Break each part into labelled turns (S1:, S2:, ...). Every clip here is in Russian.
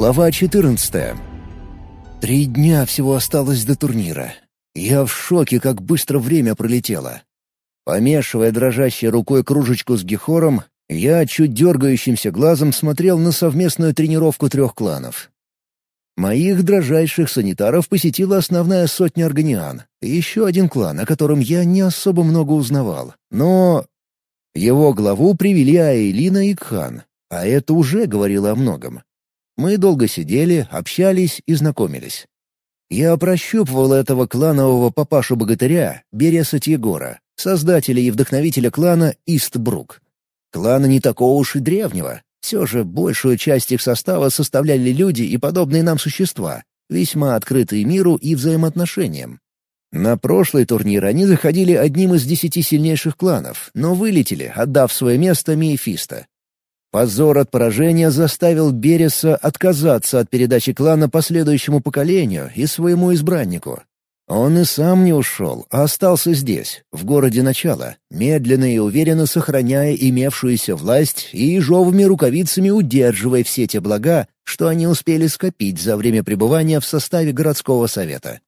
S1: Глава 14. Три дня всего осталось до турнира. Я в шоке, как быстро время пролетело. Помешивая дрожащей рукой кружечку с гехором, я чуть дергающимся глазом смотрел на совместную тренировку трех кланов. Моих дрожайших санитаров посетила основная сотня органиан, еще один клан, о котором я не особо много узнавал. Но его главу привели Айлина и Кхан, а это уже говорило о многом. Мы долго сидели, общались и знакомились. Я прощупывал этого кланового папашу-богатыря, Береса Тьегора, создателя и вдохновителя клана Истбрук. Клана не такого уж и древнего. Все же большую часть их состава составляли люди и подобные нам существа, весьма открытые миру и взаимоотношениям. На прошлый турнир они заходили одним из десяти сильнейших кланов, но вылетели, отдав свое место Мефисто. Позор от поражения заставил Береса отказаться от передачи клана последующему поколению и своему избраннику. Он и сам не ушел, а остался здесь, в городе начала, медленно и уверенно сохраняя имевшуюся власть и ежовыми рукавицами удерживая все те блага, что они успели скопить за время пребывания в составе городского совета.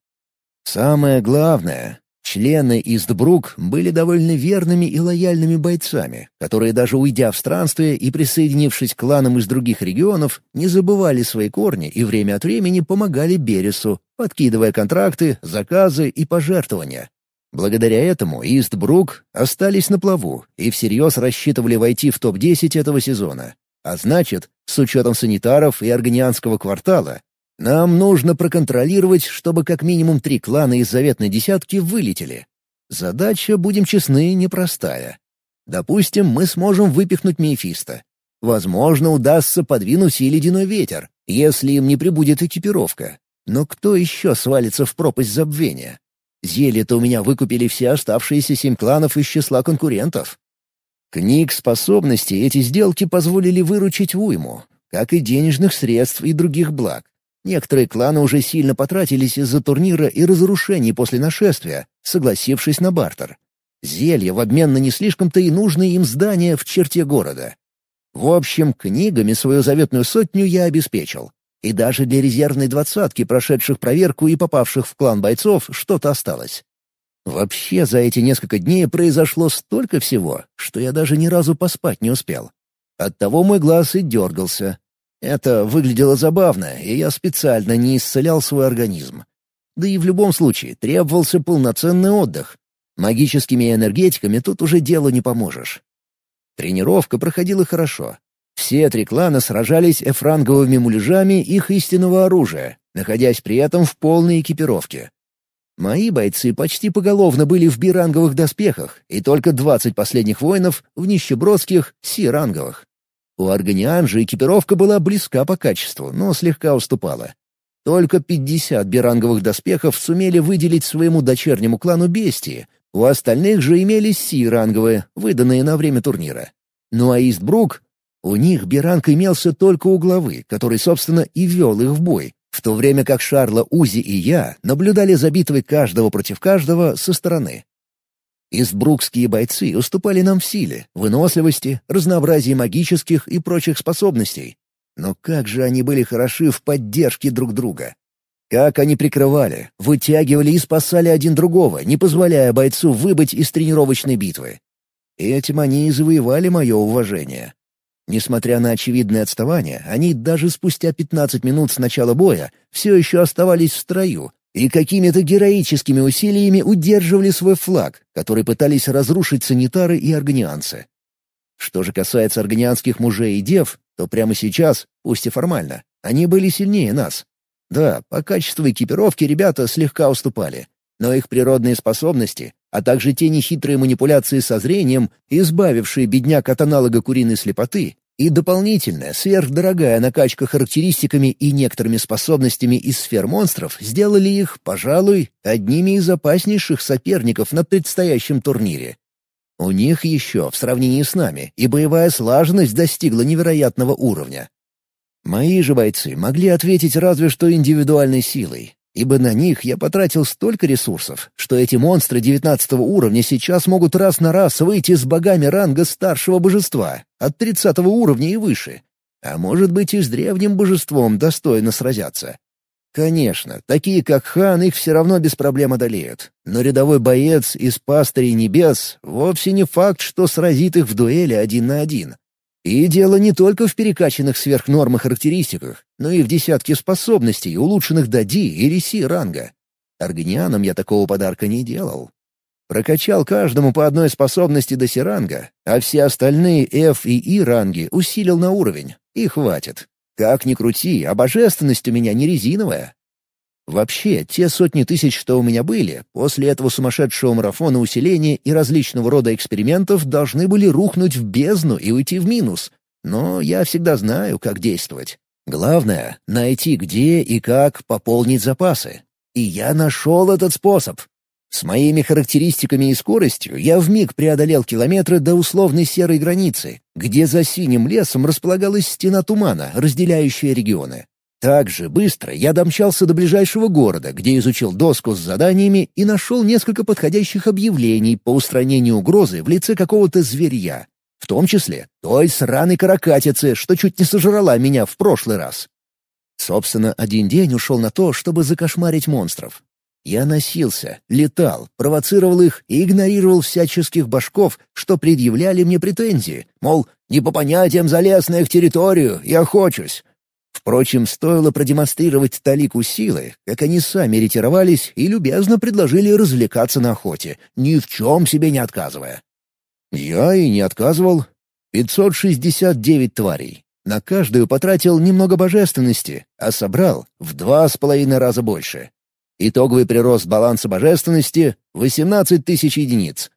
S1: Самое главное, Члены Истбрук были довольно верными и лояльными бойцами, которые даже уйдя в странствие и присоединившись к кланам из других регионов, не забывали свои корни и время от времени помогали Бересу, подкидывая контракты, заказы и пожертвования. Благодаря этому Истбрук остались на плаву и всерьез рассчитывали войти в топ-10 этого сезона. А значит, с учетом санитаров и органианского квартала, нам нужно проконтролировать, чтобы как минимум три клана из заветной десятки вылетели. Задача, будем честны, непростая. Допустим, мы сможем выпихнуть Мефисто. Возможно, удастся подвинуть и ледяной ветер, если им не прибудет экипировка. Но кто еще свалится в пропасть забвения? Зелье-то у меня выкупили все оставшиеся семь кланов из числа конкурентов. Книг способностей эти сделки позволили выручить уйму, как и денежных средств и других благ. Некоторые кланы уже сильно потратились из-за турнира и разрушений после нашествия, согласившись на бартер. Зелье в обмен на не слишком-то и нужные им здания в черте города. В общем, книгами свою заветную сотню я обеспечил. И даже для резервной двадцатки, прошедших проверку и попавших в клан бойцов, что-то осталось. Вообще, за эти несколько дней произошло столько всего, что я даже ни разу поспать не успел. Оттого мой глаз и дергался, это выглядело забавно, и я специально не исцелял свой организм. Да и в любом случае требовался полноценный отдых. Магическими энергетиками тут уже делу не поможешь. Тренировка проходила хорошо. Все три клана сражались эфранговыми муляжами их истинного оружия, находясь при этом в полной экипировке. Мои бойцы почти поголовно были в биранговых доспехах, и только двадцать последних воинов в нищебродских си-ранговых. У Арганиан же экипировка была близка по качеству, но слегка уступала. Только 50 биранговых доспехов сумели выделить своему дочернему клану бестии, у остальных же имелись си-ранговые, выданные на время турнира. Ну а Истбрук? У них биранг имелся только у главы, который, собственно, и вел их в бой, в то время как Шарла, Узи и я наблюдали за битвой каждого против каждого со стороны. Истбрукские бойцы уступали нам в силе, выносливости, разнообразии магических и прочих способностей. Но как же они были хороши в поддержке друг друга. Как они прикрывали, вытягивали и спасали один другого, не позволяя бойцу выбыть из тренировочной битвы. Этим они и завоевали мое уважение. Несмотря на очевидное отставание, они даже спустя 15 минут с начала боя все еще оставались в строю, и какими-то героическими усилиями удерживали свой флаг, который пытались разрушить санитары и органианцы. Что же касается органианских мужей и дев, то прямо сейчас, пусть и формально, они были сильнее нас. Да, по качеству экипировки ребята слегка уступали, но их природные способности, а также те нехитрые манипуляции со зрением, избавившие бедняк от аналога куриной слепоты, и дополнительная, сверхдорогая накачка характеристиками и некоторыми способностями из сфер монстров сделали их, пожалуй, одними из опаснейших соперников на предстоящем турнире. У них еще, в сравнении с нами, и боевая слаженность достигла невероятного уровня. Мои же бойцы могли ответить разве что индивидуальной силой, ибо на них я потратил столько ресурсов, что эти монстры девятнадцатого уровня сейчас могут раз на раз выйти с богами ранга старшего божества, от тридцатого уровня и выше. А может быть, и с древним божеством достойно сразятся. Конечно, такие как хан их все равно без проблем одолеют. Но рядовой боец из пастырей небес вовсе не факт, что сразит их в дуэли один на один. И дело не только в перекачанных сверх нормы характеристиках, но и в десятке способностей, улучшенных до Ди или Си ранга. Аргнианам я такого подарка не делал. Прокачал каждому по одной способности до Сиранга, а все остальные F и И ранги усилил на уровень. И хватит. Как ни крути, а божественность у меня не резиновая. Вообще, те сотни тысяч, что у меня были, после этого сумасшедшего марафона усиления и различного рода экспериментов должны были рухнуть в бездну и уйти в минус. Но я всегда знаю, как действовать. Главное — найти, где и как пополнить запасы. И я нашел этот способ. С моими характеристиками и скоростью я вмиг преодолел километры до условной серой границы, где за синим лесом располагалась стена тумана, разделяющая регионы. Так же быстро я домчался до ближайшего города, где изучил доску с заданиями и нашел несколько подходящих объявлений по устранению угрозы в лице какого-то зверья, в том числе той сраной каракатицы, что чуть не сожрала меня в прошлый раз. Собственно, один день ушел на то, чтобы закошмарить монстров. Я носился, летал, провоцировал их и игнорировал всяческих башков, что предъявляли мне претензии, мол, не по понятиям залез на их территорию, я хочусь. Впрочем, стоило продемонстрировать талику силы, как они сами ретировались и любезно предложили развлекаться на охоте, ни в чем себе не отказывая. Я и не отказывал. 569 тварей. На каждую потратил немного божественности, а собрал в два с половиной раза больше. Итоговый прирост баланса божественности — 18 тысяч единиц.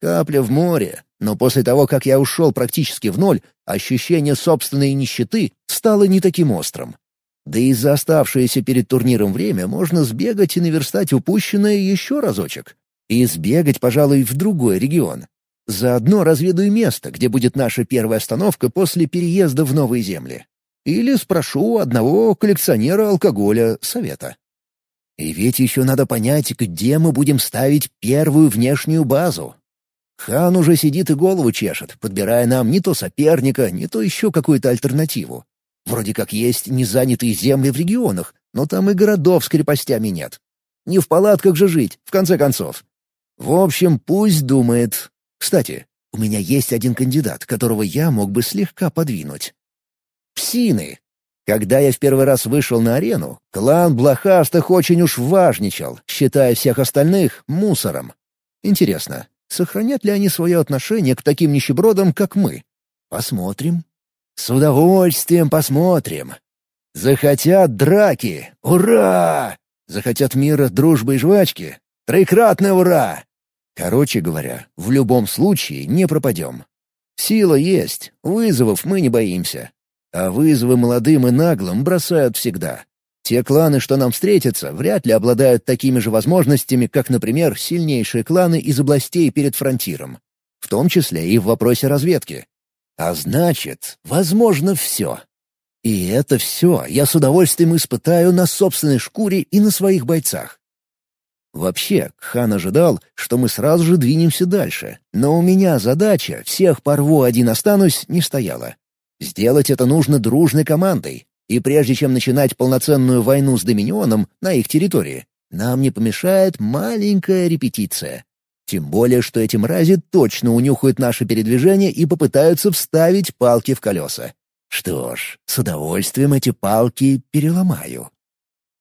S1: Капля в море, но после того, как я ушел практически в ноль, ощущение собственной нищеты стало не таким острым. Да и за оставшееся перед турниром время можно сбегать и наверстать упущенное еще разочек. И сбегать, пожалуй, в другой регион. Заодно разведаю место, где будет наша первая остановка после переезда в новые земли. Или спрошу одного коллекционера алкоголя совета. И ведь еще надо понять, где мы будем ставить первую внешнюю базу. Хан уже сидит и голову чешет, подбирая нам не то соперника, не то еще какую-то альтернативу. Вроде как есть незанятые земли в регионах, но там и городов с крепостями нет. Не в палатках же жить, в конце концов. В общем, пусть думает. Кстати, у меня есть один кандидат, которого я мог бы слегка подвинуть. Псины. Когда я в первый раз вышел на арену, клан Блохастых очень уж важничал, считая всех остальных мусором. Интересно, сохранят ли они свое отношение к таким нищебродам, как мы? Посмотрим. С удовольствием посмотрим. Захотят драки. Ура! Захотят мира, дружбы и жвачки. Троекратное ура! Короче говоря, в любом случае не пропадем. Сила есть, вызовов мы не боимся. А вызовы молодым и наглым бросают всегда. Те кланы, что нам встретятся, вряд ли обладают такими же возможностями, как, например, сильнейшие кланы из областей перед фронтиром. В том числе и в вопросе разведки. А значит, возможно все. И это все я с удовольствием испытаю на собственной шкуре и на своих бойцах. Вообще, хан ожидал, что мы сразу же двинемся дальше, но у меня задача «всех порву, один останусь» не стояла. Сделать это нужно дружной командой, и прежде чем начинать полноценную войну с Доминионом на их территории, нам не помешает маленькая репетиция. Тем более, что эти мрази точно унюхают наше передвижение и попытаются вставить палки в колеса. Что ж, с удовольствием эти палки переломаю.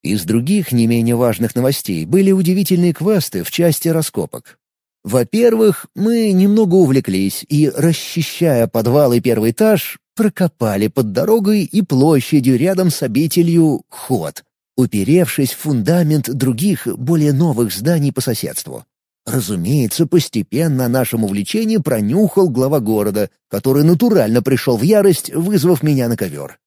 S1: Из других не менее важных новостей были удивительные квесты в части раскопок. Во-первых, мы немного увлеклись и, расчищая подвал и первый этаж, прокопали под дорогой и площадью рядом с обителью ход, уперевшись в фундамент других, более новых зданий по соседству. Разумеется, постепенно о нашем увлечении пронюхал глава города, который натурально пришел в ярость, вызвав меня на ковер.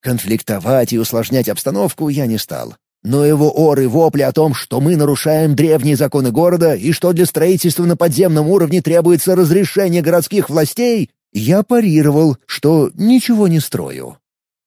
S1: Конфликтовать и усложнять обстановку я не стал. Но его оры вопли о том, что мы нарушаем древние законы города и что для строительства на подземном уровне требуется разрешение городских властей, я парировал, что ничего не строю.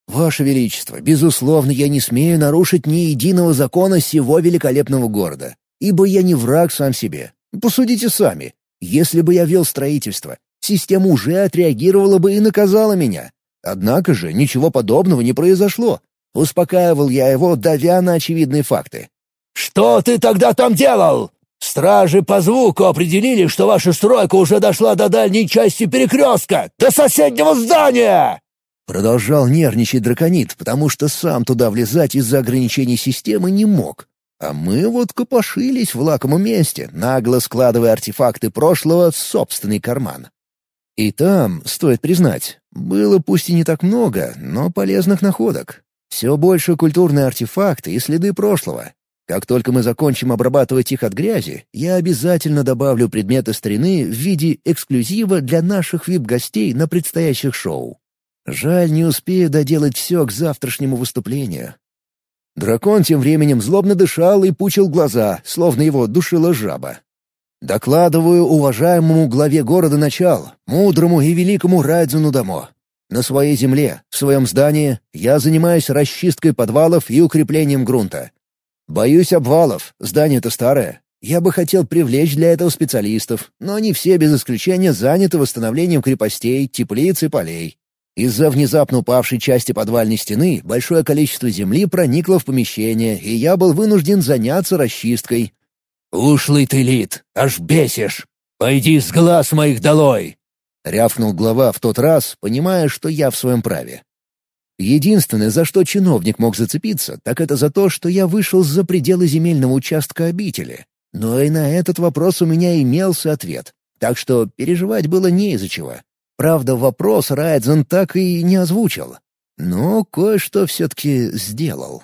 S1: «Ваше Величество, безусловно, я не смею нарушить ни единого закона сего великолепного города, ибо я не враг сам себе. Посудите сами. Если бы я вел строительство, система уже отреагировала бы и наказала меня. Однако же ничего подобного не произошло. Успокаивал я его, давя на очевидные факты.
S2: «Что ты тогда там делал? Стражи по звуку определили, что ваша стройка уже дошла до дальней части перекрестка, до соседнего здания!»
S1: Продолжал нервничать драконит, потому что сам туда влезать из-за ограничений системы не мог. А мы вот копошились в лакомом месте, нагло складывая артефакты прошлого в собственный карман. И там, стоит признать, было пусть и не так много, но полезных находок. Все больше культурные артефакты и следы прошлого. Как только мы закончим обрабатывать их от грязи, я обязательно добавлю предметы старины в виде эксклюзива для наших вип-гостей на предстоящих шоу. Жаль, не успею доделать все к завтрашнему выступлению. Дракон тем временем злобно дышал и пучил глаза, словно его душила жаба. Докладываю уважаемому главе города начал, мудрому и великому Райдзену Дамо. На своей земле, в своем здании, я занимаюсь расчисткой подвалов и укреплением грунта. Боюсь обвалов, здание-то старое. Я бы хотел привлечь для этого специалистов, но они все без исключения заняты восстановлением крепостей, теплиц и полей. Из-за внезапно упавшей части подвальной стены большое количество земли проникло в помещение, и я был вынужден заняться расчисткой.
S2: «Ушлый ты, Лид, аж бесишь! Пойди с глаз моих долой!»
S1: — рявкнул глава в тот раз, понимая, что я в своем праве. Единственное, за что чиновник мог зацепиться, так это за то, что я вышел за пределы земельного участка обители. Но и на этот вопрос у меня имелся ответ, так что переживать было не из-за чего. Правда, вопрос Райдзен так и не озвучил. Но кое-что все-таки сделал.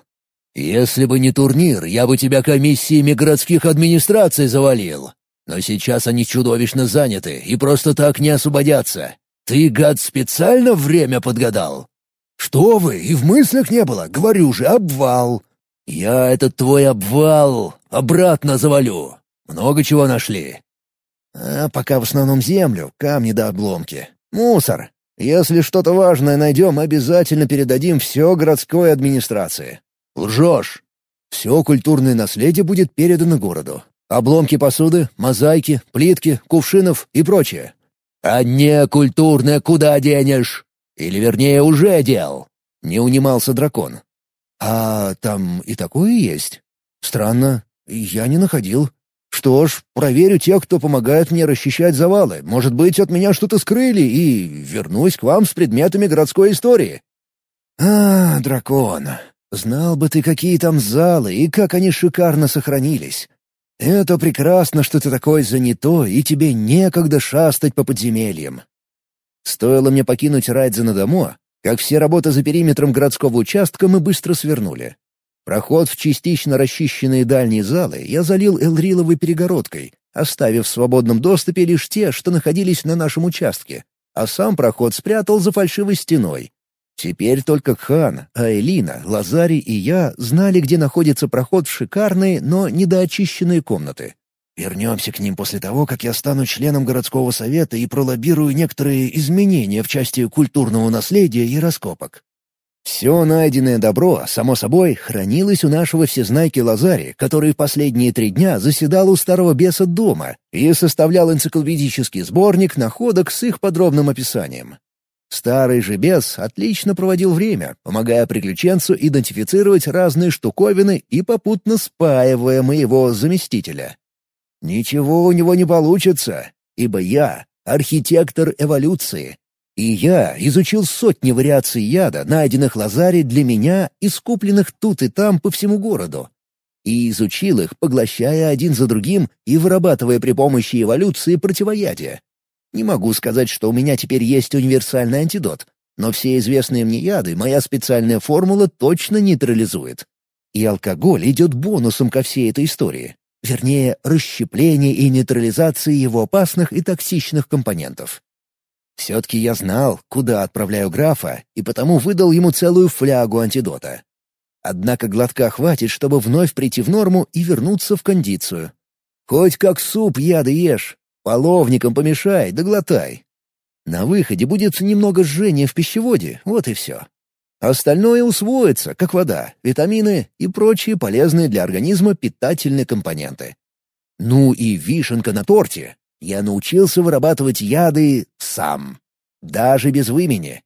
S2: «Если бы не турнир, я бы тебя комиссиями городских администраций завалил. Но сейчас они чудовищно заняты и просто так не освободятся. Ты, гад, специально время подгадал?»
S1: «Что вы, и в мыслях не было, говорю же, обвал!»
S2: «Я этот твой обвал обратно завалю. Много чего нашли».
S1: «А пока в основном землю, камни да обломки. Мусор. Если что-то важное найдем, обязательно передадим все городской администрации. Лжешь. Все культурное наследие будет передано городу. Обломки посуды, мозаики, плитки, кувшинов и прочее.
S2: А не культурное куда денешь? Или, вернее, уже дел?
S1: Не унимался дракон. А там и такое есть? Странно, я не находил. Что ж, проверю тех, кто помогает мне расчищать завалы. Может быть, от меня что-то скрыли, и вернусь к вам с предметами городской истории. А, дракон, знал бы ты, какие там залы и как они шикарно сохранились. Это прекрасно, что ты такой занятой, и тебе некогда шастать по подземельям. Стоило мне покинуть Райдзена домо, как все работы за периметром городского участка мы быстро свернули. Проход в частично расчищенные дальние залы я залил элриловой перегородкой, оставив в свободном доступе лишь те, что находились на нашем участке, а сам проход спрятал за фальшивой стеной. Теперь только Хан, Аэлина, Лазари и я знали, где находится проход в шикарные, но недоочищенные комнаты. Вернемся к ним после того, как я стану членом городского совета и пролоббирую некоторые изменения в части культурного наследия и раскопок. Все найденное добро, само собой, хранилось у нашего всезнайки Лазари, который последние три дня заседал у старого беса дома и составлял энциклопедический сборник находок с их подробным описанием. Старый же бес отлично проводил время, помогая приключенцу идентифицировать разные штуковины и попутно спаивая моего заместителя. Ничего у него не получится, ибо я — архитектор эволюции, и я изучил сотни вариаций яда, найденных Лазаре для меня и скупленных тут и там по всему городу. И изучил их, поглощая один за другим и вырабатывая при помощи эволюции противоядия. Не могу сказать, что у меня теперь есть универсальный антидот, но все известные мне яды моя специальная формула точно нейтрализует. И алкоголь идет бонусом ко всей этой истории. Вернее, расщепление и нейтрализация его опасных и токсичных компонентов. Все-таки я знал, куда отправляю графа, и потому выдал ему целую флягу антидота. Однако глотка хватит, чтобы вновь прийти в норму и вернуться в кондицию. Хоть как суп яды ешь, половником помешай, да. На выходе будет немного жжения в пищеводе, вот и все. Остальное усвоится, как вода, витамины и прочие полезные для организма питательные компоненты. Ну и вишенка на торте. Я научился вырабатывать яды сам. Даже без вымени.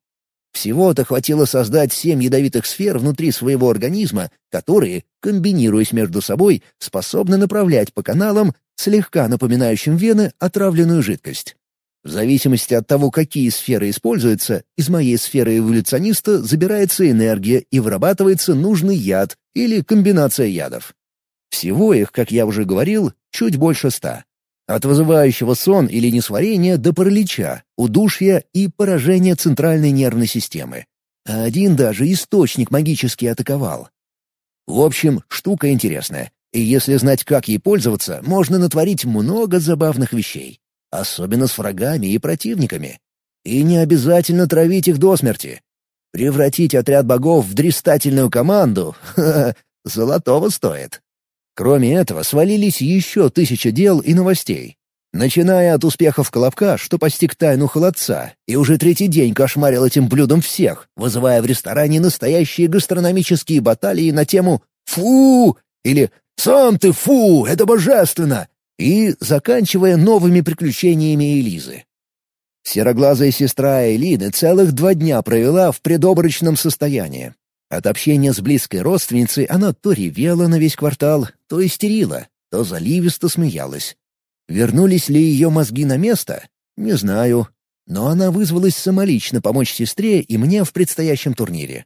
S1: Всего-то хватило создать семь ядовитых сфер внутри своего организма, которые, комбинируясь между собой, способны направлять по каналам, слегка напоминающим вены, отравленную жидкость. В зависимости от того, какие сферы используются, из моей сферы эволюциониста забирается энергия и вырабатывается нужный яд или комбинация ядов. Всего их, как я уже говорил, чуть больше ста. От вызывающего сон или несварения до паралича, удушья и поражения центральной нервной системы. А один даже источник магически атаковал. В общем, штука интересная. И если знать, как ей пользоваться, можно натворить много забавных вещей. Особенно с врагами и противниками. И не обязательно травить их до смерти. Превратить отряд богов в дристательную команду — золотого стоит. Кроме этого, свалились еще тысяча дел и новостей. Начиная от успехов Колобка, что постиг тайну холодца, и уже третий день кошмарил этим блюдом всех, вызывая в ресторане настоящие гастрономические баталии на тему «Фу!» или «Сам ты фу! Это божественно!» И заканчивая новыми приключениями Элизы. Сероглазая сестра Элины целых два дня провела в предобрачном состоянии. От общения с близкой родственницей она то ревела на весь квартал, то истерила, то заливисто смеялась. Вернулись ли ее мозги на место? Не знаю. Но она вызвалась самолично помочь сестре и мне в предстоящем турнире.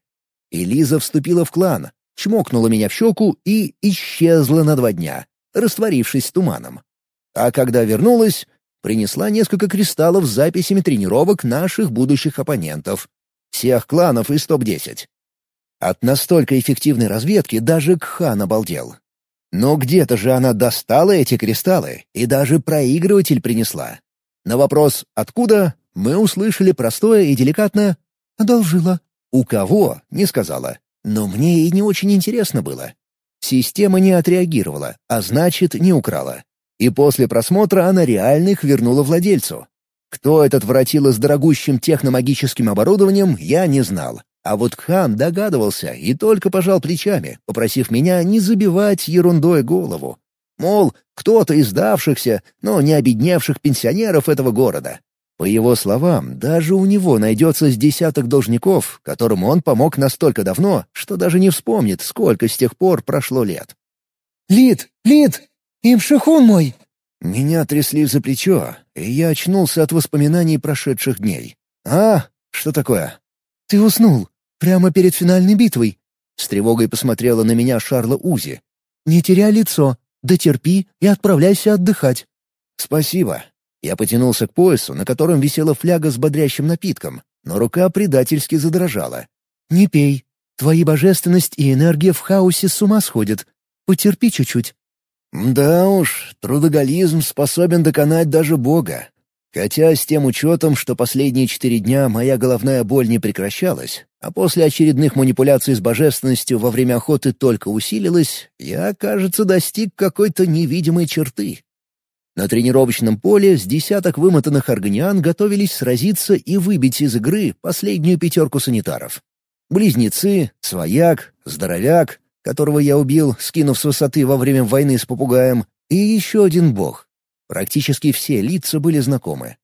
S1: Элиза вступила в клан, чмокнула меня в щеку и исчезла на два дня, растворившись туманом. А когда вернулась, принесла несколько кристаллов с записями тренировок наших будущих оппонентов. Всех кланов из топ-10. От настолько эффективной разведки даже Кхан обалдел. Но где-то же она достала эти кристаллы и даже проигрыватель принесла. На вопрос «откуда?» мы услышали простое и деликатное «одолжила». У кого? — не сказала. Но мне и не очень интересно было. Система не отреагировала, а значит, не украла. И после просмотра она реально их вернула владельцу. Кто этот воротила с дорогущим техномагическим оборудованием, я не знал. А вот хан догадывался и только пожал плечами, попросив меня не забивать ерундой голову. Мол, кто-то из давшихся, но не обедневших пенсионеров этого города. По его словам, даже у него найдется с десяток должников, которым он помог настолько давно, что даже не вспомнит, сколько с тех пор прошло лет.
S3: «Лид! Лид! Имшихун мой!»
S1: Меня трясли за плечо, и я очнулся от воспоминаний прошедших дней. «А? Что такое?»
S3: «Ты уснул. Прямо перед финальной битвой».
S1: С тревогой посмотрела на меня Шарла Узи.
S3: «Не теряй лицо. Дотерпи и отправляйся отдыхать».
S1: «Спасибо». Я потянулся к поясу, на котором висела фляга с бодрящим напитком, но рука предательски задрожала.
S3: «Не пей. Твои божественность и энергия в хаосе с ума сходят. Потерпи чуть-чуть».
S1: «Да уж, трудоголизм способен доконать даже Бога. Хотя с тем учетом, что последние четыре дня моя головная боль не прекращалась, а после очередных манипуляций с божественностью во время охоты только усилилась, я, кажется, достиг какой-то невидимой черты. На тренировочном поле с десяток вымотанных органиан готовились сразиться и выбить из игры последнюю пятерку санитаров. Близнецы, свояк, здоровяк, которого я убил, скинув с высоты во время войны с попугаем, и еще один бог, Практически все лица были знакомы.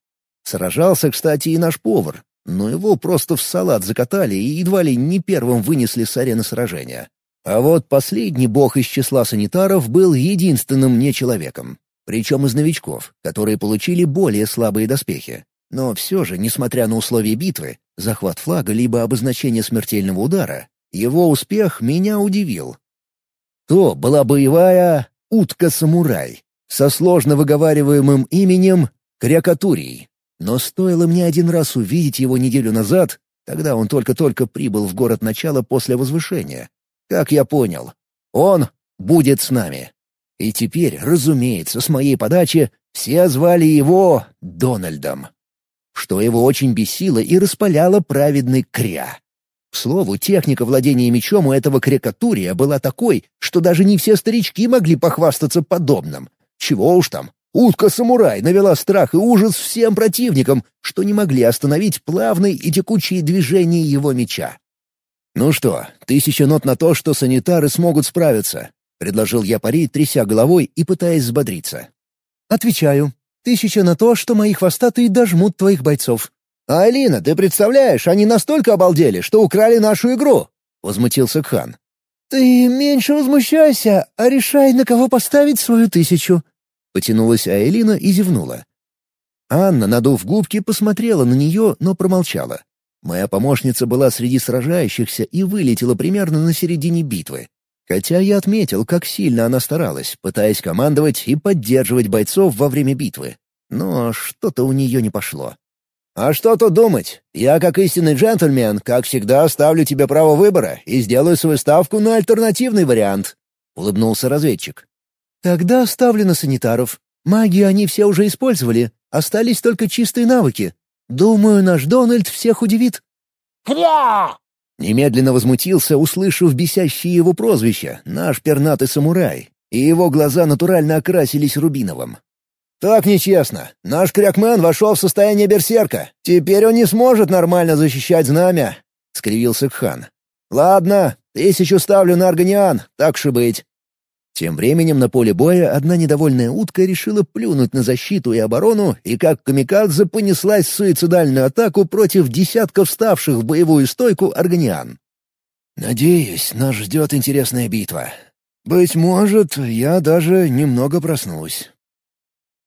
S1: Сражался, кстати, и наш повар, но его просто в салат закатали и едва ли не первым вынесли с арены сражения. А вот последний бог из числа санитаров был единственным не человеком, причем из новичков, которые получили более слабые доспехи. Но все же, несмотря на условия битвы, захват флага либо обозначение смертельного удара, его успех меня удивил. То была боевая утка-самурай, со сложно выговариваемым именем Крякатурий. Но стоило мне один раз увидеть его неделю назад, тогда он только-только прибыл в город начала после возвышения. Как я понял, он будет с нами. И теперь, разумеется, с моей подачи все звали его Дональдом. Что его очень бесило и распаляло праведный Кря. К слову, техника владения мечом у этого Крякатурия была такой, что даже не все старички могли похвастаться подобным. Чего уж там. Утка-самурай навела страх и ужас всем противникам, что не могли остановить плавные и текучие движения его меча. «Ну что, тысяча нот на то, что санитары смогут справиться», — предложил я пари, тряся головой и пытаясь взбодриться.
S3: «Отвечаю. Тысяча на то, что мои хвостатые дожмут твоих бойцов.
S1: «Алина, ты представляешь, они настолько обалдели, что украли нашу игру!» — возмутился Кхан.
S3: «Ты меньше возмущайся, а решай, на кого поставить свою тысячу».
S1: Потянулась Айлина и зевнула. Анна, надув губки, посмотрела на нее, но промолчала. Моя помощница была среди сражающихся и вылетела примерно на середине битвы. Хотя я отметил, как сильно она старалась, пытаясь командовать и поддерживать бойцов во время битвы. Но что-то у нее не пошло. «А что тут думать? Я, как истинный джентльмен, как всегда оставлю тебе право выбора и сделаю свою ставку на альтернативный вариант», — улыбнулся разведчик.
S3: «Тогда ставлю на санитаров. Магию они все уже использовали, остались только чистые навыки. Думаю, наш Дональд всех удивит».
S1: «Кря!» Немедленно возмутился, услышав бесящее его прозвище, наш пернатый самурай, и его глаза натурально окрасились рубиновым. «Так нечестно. Наш крякмен вошел в состояние берсерка. Теперь он не сможет нормально защищать знамя», — скривился Кхан. «Ладно, тысячу ставлю на Арганиан, так же быть». Тем временем на поле боя одна недовольная утка решила плюнуть на защиту и оборону и как камикадзе понеслась в суицидальную атаку против десятков вставших в боевую стойку арганиан. «Надеюсь, нас ждет интересная битва. Быть может, я даже немного проснусь».